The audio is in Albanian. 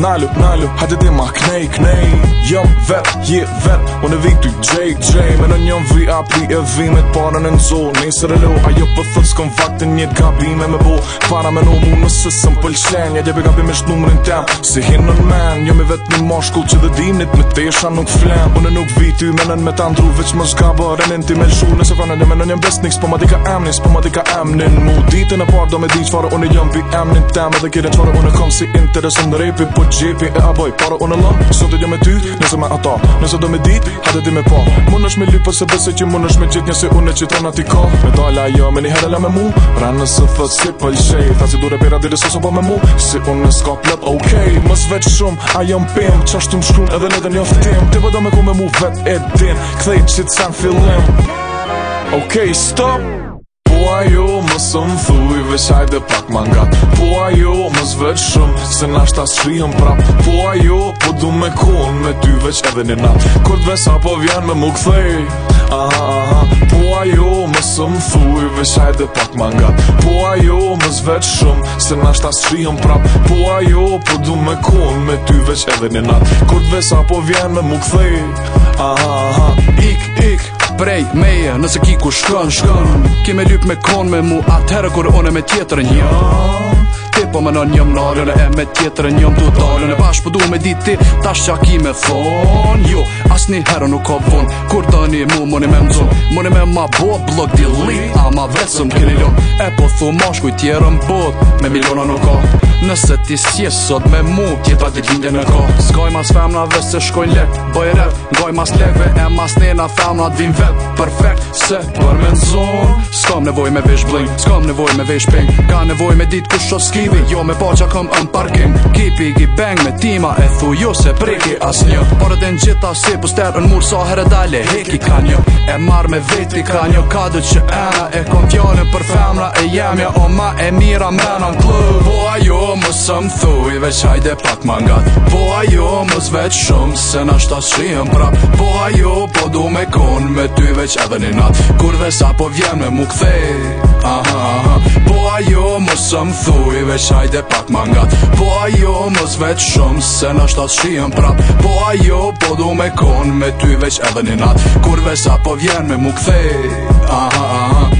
nalu, nalu Hajde di ma knej, knej Jëm vet, je vet Unë e vitu Jay, Jay Me në njëm VIP e dhimet Parën po e nëzo, nesër e lo Ajo për thët s'kom vakti njët gabime me bo Para me në mu nësë sëm pëlqen Ja djebe gabime shtë numërin tem Si hinën men Jo me vet një moshkull që dhe dinit Me tesha nuk flen Unë nuk vitu menën me tandru Veq më zgaba renin ti me lshu Nëse fanë një menën jëm besnik Spo ma di ka emnin Spo ma di ka emnin Mu ditën e par do me di qëfarë Unë jëm vi emnin tem Edhe kire qëfarë unë kom si interesën rapi Gjepi e aboj, para unë la Sot e gjë me ty, nëse me ata Nëse do me dit, hadet di me pa Mun është me lypa se bese që mun është me qit njëse unë që në ti ka Me dala jo, me një herela me mu Pra nëse thët si pëll shej Tha si dure pera diri se so pa me mu Si unë në s'ka plët, okej okay. Mës veç shumë, a jam pim Qashtu më shkun edhe në dhe një oftim Ti po me ku me mu vet e din Kthej që të sen fillim Okej, okay, stop Poa jo, më së më thuj, veç hajde pak më nga Poa jo, më zveç shumë, se nash ta shrihëm prap Poa jo, po du me kon, me ty veç edhe një nat Kur të vesa po vjen me më këthej, aha, aha Poa jo, më së thuj, veç hajde pak më nga Poa jo, më zveç shumë, se nash ta shrihëm prap Poa jo, po du me kon, me ty veç edhe një nat Kur të vesa po vjen me më këthej, aha, aha ik, ik prej meje nëse ki ku shkon shkon ki me lyp me kon me mu atëherë kur une me tjetër njëm ti po më në njëm nalën e me tjetër njëm tu dalën e bashkë po du me dit ti Tash shqa ki me fon jo as një herë nuk ka fun kur të një mu mu me mëzun mu me ma bo blok di li a ma vresëm kini lom e po thumash ku i tjerëm bot me milona nuk ka Nëse ti e sot me mu Tjeta dit lindje në ko Skoj mas femna dhe se shkojnë lep Boj rep, goj mas leve E mas nena femna din vet Perfekt, se për me në Skom nevoj me vesh bling Skom nevoj me vesh ping Ka nevoj me dit ku skivi Jo me po që kom në parking Kipi i bang me tima E thu jo se priki as një Por edhe në gjitha si puster Në mur sa herë dale Heki ka një E mar me veti ka një Ka dhe që ena E kom fjone për femna E jemja O ma e mira mena në klub ajo mos më thuj veç hajde pak më ngat Po ajo mos veç shumë se në ashtë asrijem prap Po ajo po du me kon me ty veç edhe një nat Kur dhe sa po vjen me mu kthe Po ajo mos më thuj veç hajde pak më ngat Po ajo mos veç shumë se në ashtë asrijem prap Po ajo po du me kon me ty veç edhe një nat Kur dhe sa po vjen me mu kthe aha, aha.